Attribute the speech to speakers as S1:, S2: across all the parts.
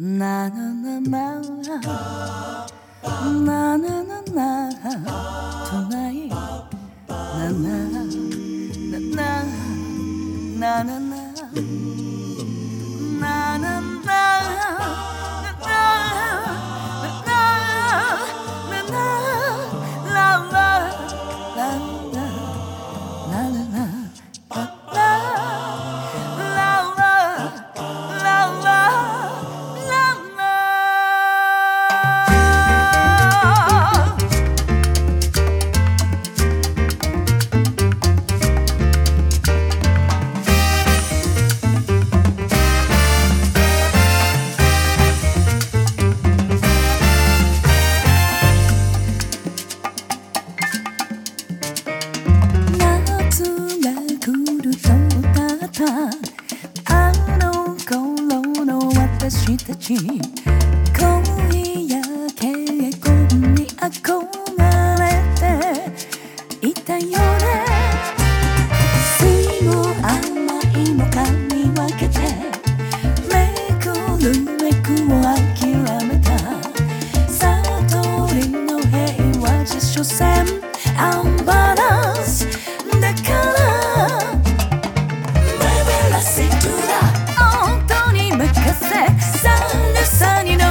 S1: 나나나나 나나나나 tonight 나나나나 나나나 나나나 た」「あの頃の私たち恋や結婚に憧れていたよね。酸いも甘いも噛み分けてめくるめくを諦めた。悟りの平和じゃ所詮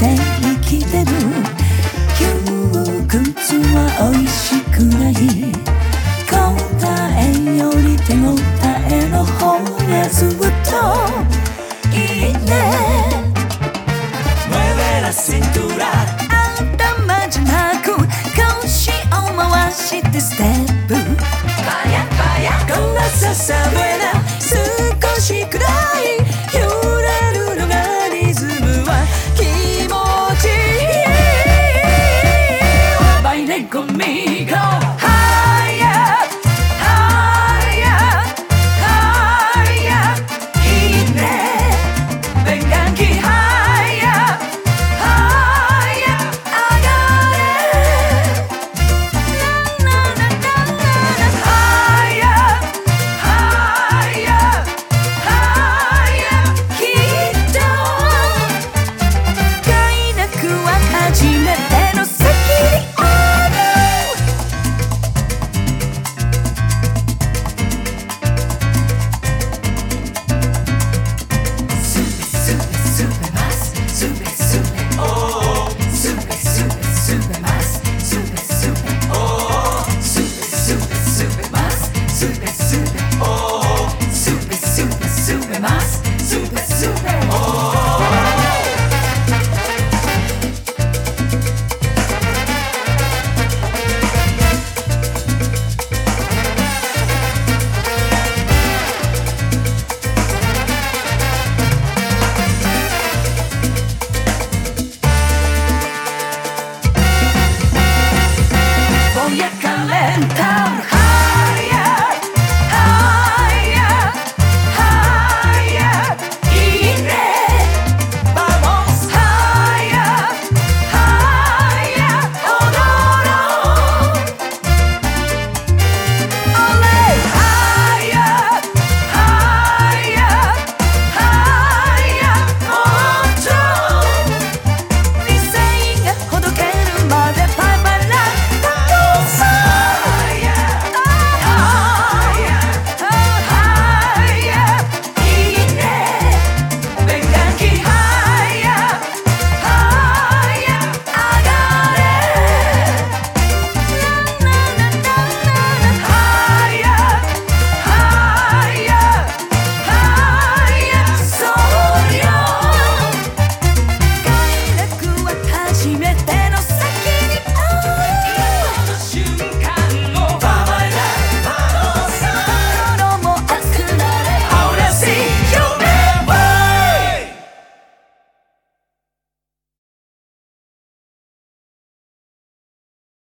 S1: say.